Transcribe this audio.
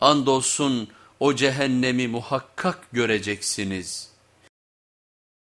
andolsun o cehennemi muhakkak göreceksiniz.''